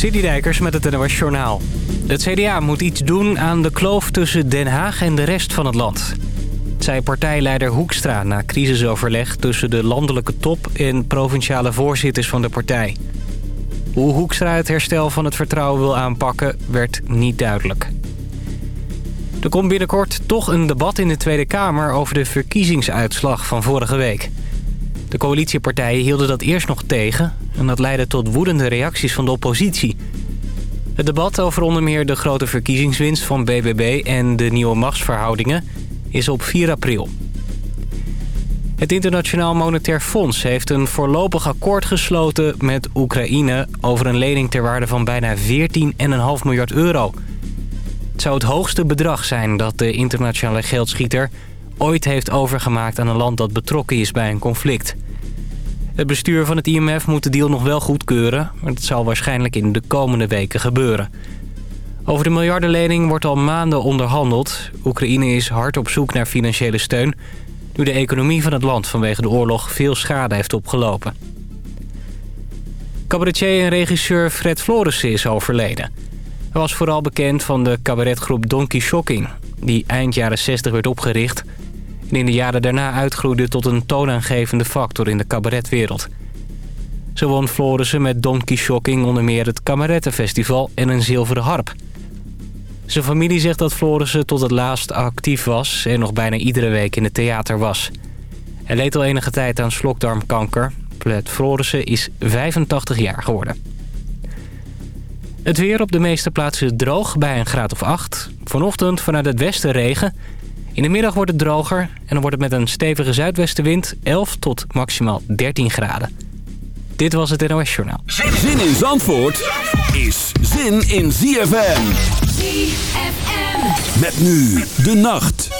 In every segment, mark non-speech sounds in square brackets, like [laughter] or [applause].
Dijkers met het NOS Journaal. Het CDA moet iets doen aan de kloof tussen Den Haag en de rest van het land. Zei partijleider Hoekstra na crisisoverleg tussen de landelijke top... en provinciale voorzitters van de partij. Hoe Hoekstra het herstel van het vertrouwen wil aanpakken, werd niet duidelijk. Er komt binnenkort toch een debat in de Tweede Kamer... over de verkiezingsuitslag van vorige week. De coalitiepartijen hielden dat eerst nog tegen... en dat leidde tot woedende reacties van de oppositie. Het debat over onder meer de grote verkiezingswinst van BBB... en de nieuwe machtsverhoudingen is op 4 april. Het Internationaal Monetair Fonds heeft een voorlopig akkoord gesloten met Oekraïne... over een lening ter waarde van bijna 14,5 miljard euro. Het zou het hoogste bedrag zijn dat de internationale geldschieter ooit heeft overgemaakt aan een land dat betrokken is bij een conflict. Het bestuur van het IMF moet de deal nog wel goedkeuren... maar dat zal waarschijnlijk in de komende weken gebeuren. Over de miljardenlening wordt al maanden onderhandeld. Oekraïne is hard op zoek naar financiële steun... nu de economie van het land vanwege de oorlog veel schade heeft opgelopen. Cabaretier en regisseur Fred Florissen is overleden. Hij was vooral bekend van de cabaretgroep Donkey Shocking... die eind jaren 60 werd opgericht en in de jaren daarna uitgroeide tot een toonaangevende factor in de cabaretwereld. Zo won Florissen met Donkey Shocking onder meer het Kamerettenfestival en een zilveren harp. Zijn familie zegt dat Florissen tot het laatst actief was en nog bijna iedere week in het theater was. Hij leed al enige tijd aan slokdarmkanker. Fred Florissen is 85 jaar geworden. Het weer op de meeste plaatsen droog bij een graad of 8. Vanochtend vanuit het westen regen in de middag wordt het droger en dan wordt het met een stevige zuidwestenwind 11 tot maximaal 13 graden. Dit was het NOS Journaal. Zin in Zandvoort is zin in ZFM. ZFM. Met nu de nacht.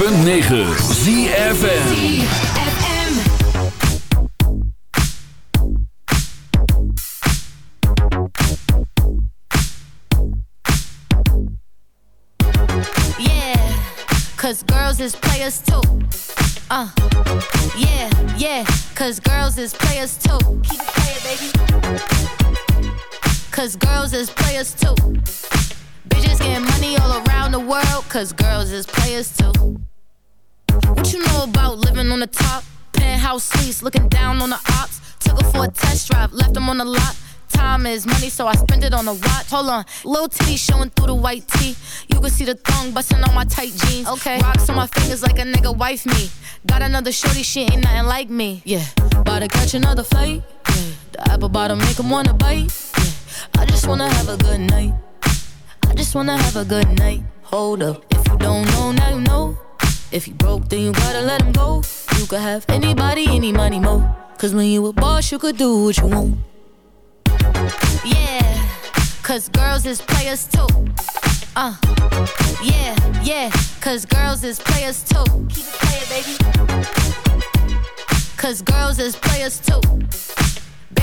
106.9 ZFM Cause girls is players too. Uh, yeah, yeah. Cause girls is players too. Keep it playing, baby. Cause girls is players too. Bitches getting money all around the world. Cause girls is players too. What you know about living on the top? Penthouse suites, looking down on the ops. Took her for a test drive, left them on the lot time is money, so I spend it on a watch. Hold on, little titty showing through the white tee. You can see the thong busting on my tight jeans. Okay, rocks on my fingers like a nigga wife me. Got another shorty, she ain't nothing like me. Yeah, about to catch another fight. Yeah, the apple bottom make him wanna bite. Yeah, I just wanna have a good night. I just wanna have a good night. Hold up, if you don't know, now you know. If you broke, then you gotta let him go. You could have anybody, any money, mo. Cause when you a boss, you could do what you want. Yeah, cause girls is players too. Uh, yeah, yeah, cause girls is players too. Keep it playing, baby. Cause girls is players too.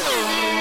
Thank you.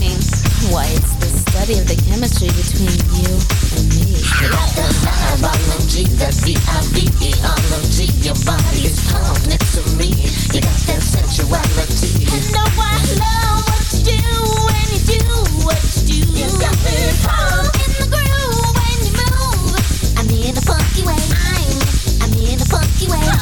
means? Why, it's the study of the chemistry between you and me. Like a biology, that's B-I-V-E-R-O-G. Your body's pumped next to me. You got that sensuality. I know I love what you do when you do what you do. You got me pumped in the groove when you move. I'm in a funky way. I'm, I'm in a funky way.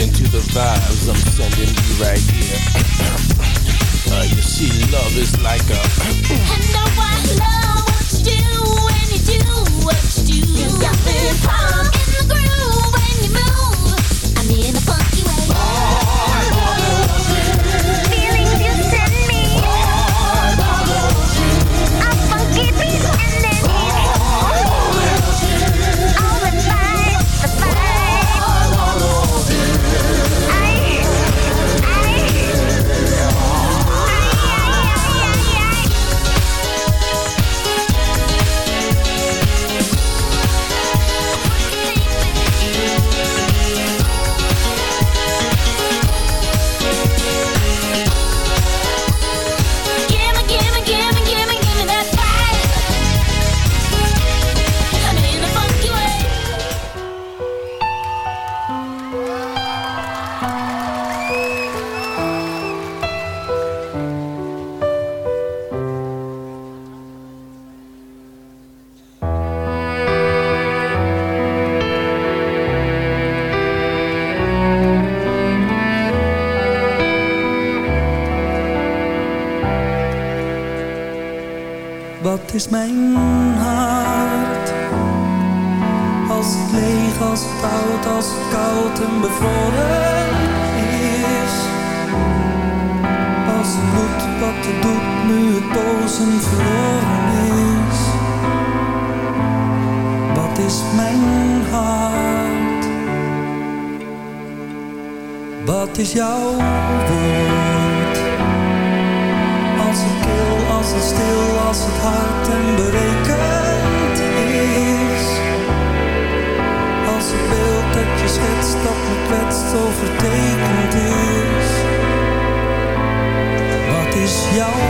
into the vibes I'm sending you right here. [coughs] uh, you see, love is like a. and no one loves. Je schetst dat de kwets zo vertekend is. Wat is jouw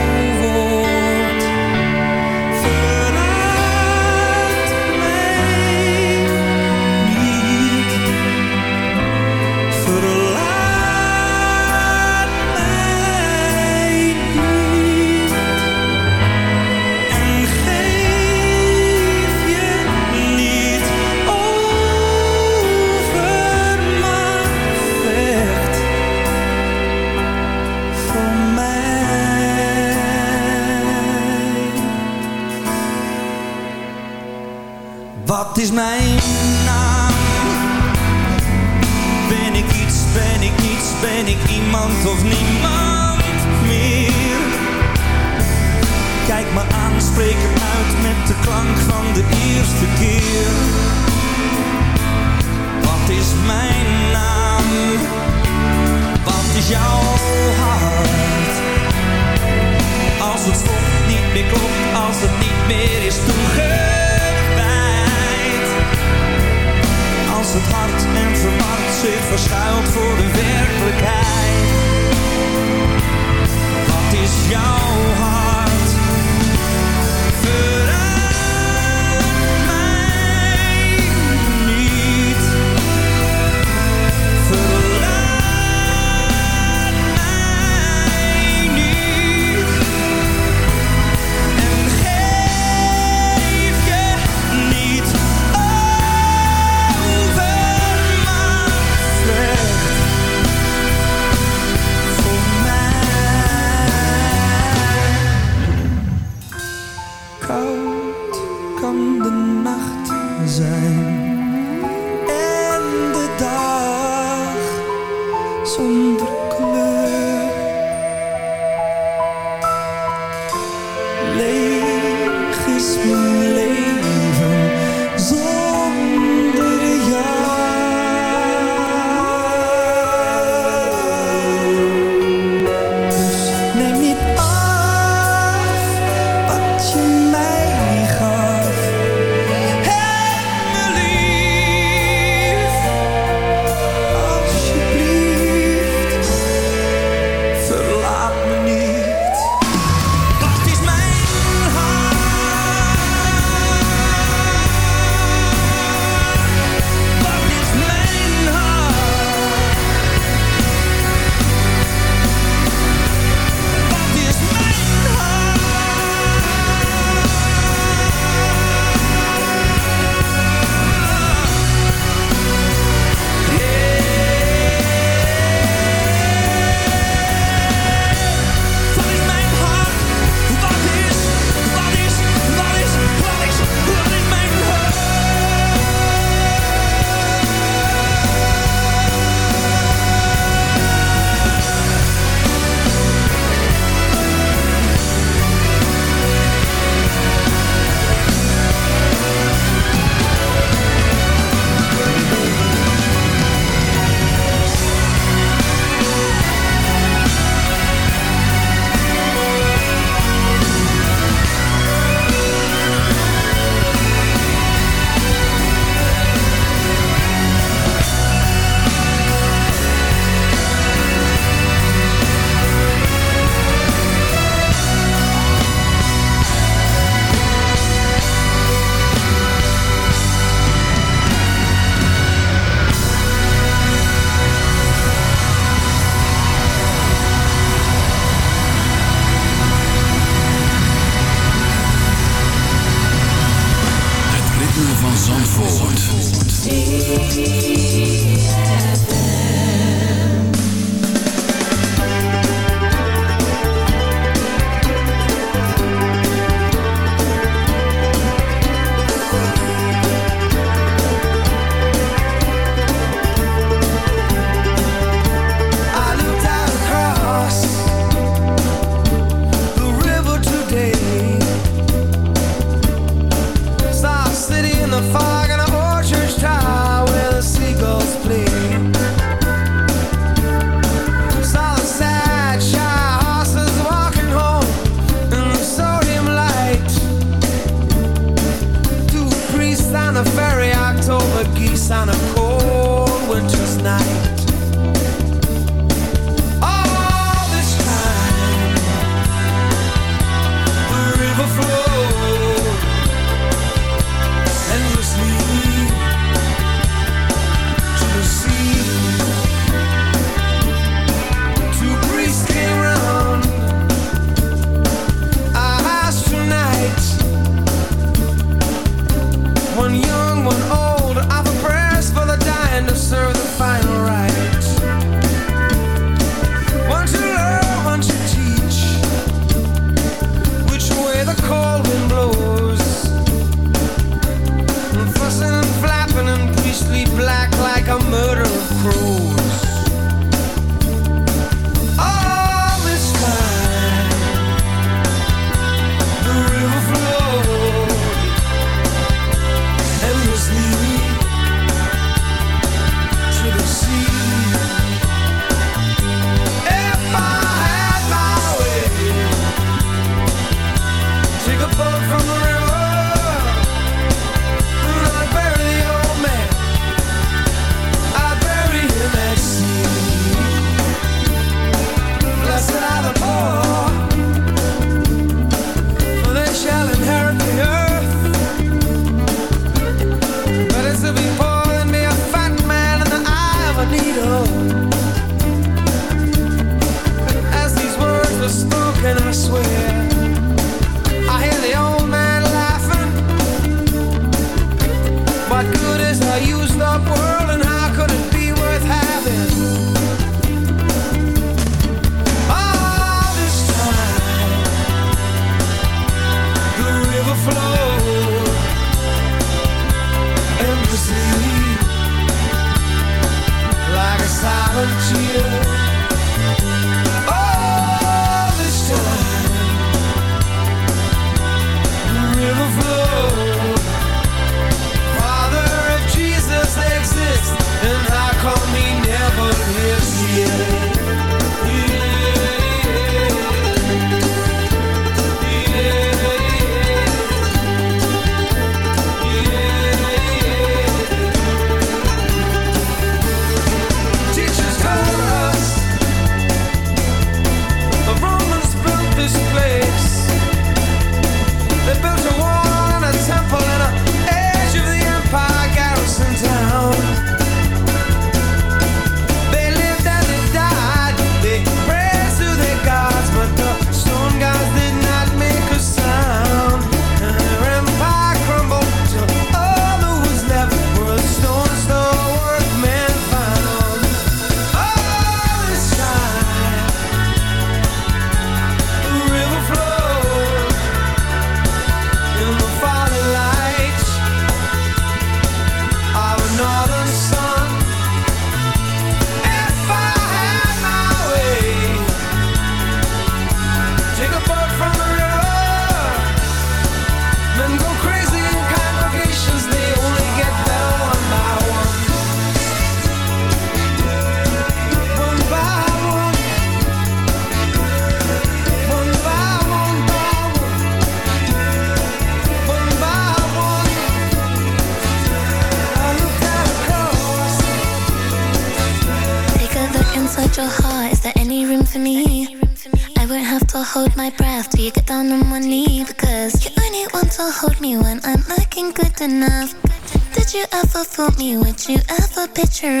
picture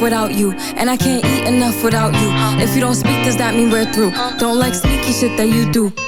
without you. And I can't eat enough without you. If you don't speak, does that mean we're through? Don't like sneaky shit that you do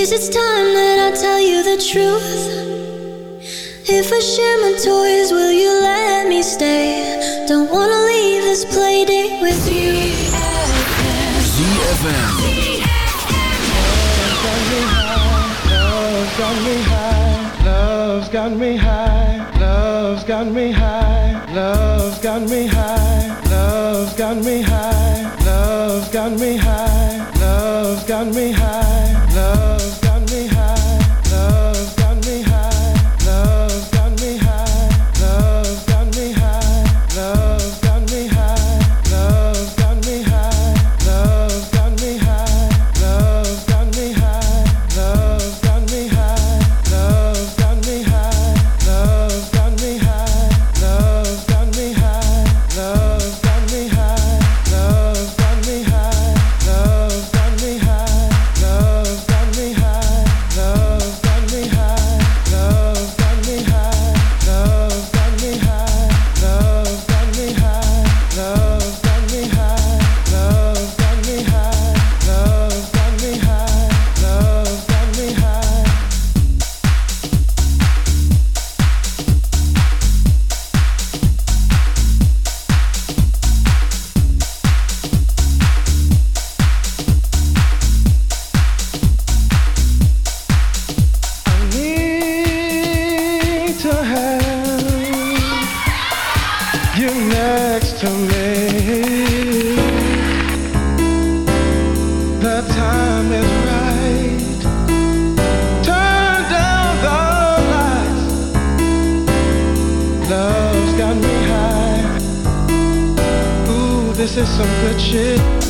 Is it time that I tell you the truth If I share my toys, will you let me stay? Don't wanna leave this play date with you ZFM Love's got me high, love's got me high, love's got me high, love's got me high, love's got me high, love's got me high, love's got me high. this is some good shit.